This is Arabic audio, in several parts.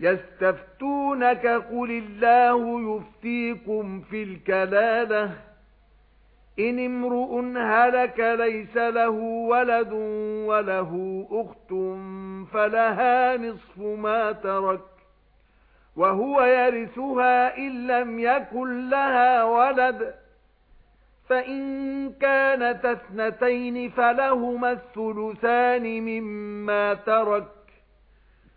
يَسْتَفْتُونَكَ قُلِ اللَّهُ يُفْتِيكُمْ فِي الْكَلَالَةِ. إِنِ امْرُؤٌ هَلَكَ لَيْسَ لَهُ وَلَدٌ وَلَهُ أُخْتٌ فَلَهَا نِصْفُ مَا تَرَكَ وَهُوَ يَرِثُهَا إِن لَّمْ يَكُن لَّهَا وَلَدٌ. فَإِن كَانَتْ اثْنَتَيْنِ فَلَهُمَا الثُّلُثَانِ مِمَّا تَرَكَ.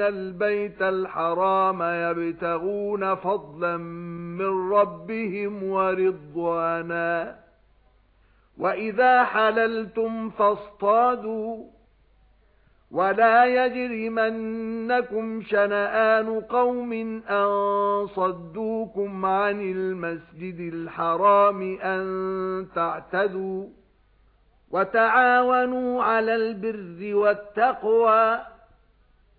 آمين البيت الحرام يبتغون فضلا مِنْ رَبِّهِمْ وَرِضْوَانًا وَإِذَا حَلَلْتُمْ فَاصْطَادُوا وَلَا يَجْرِمَنَّكُمْ شَنَآنُ قَوْمٍ أَن صَدُّوكُمْ عَنِ الْمَسْجِدِ الْحَرَامِ أَن تَعْتَدُوا وَتَعَاوَنُوا عَلَى الْبِرِّ وَالتَّقْوَى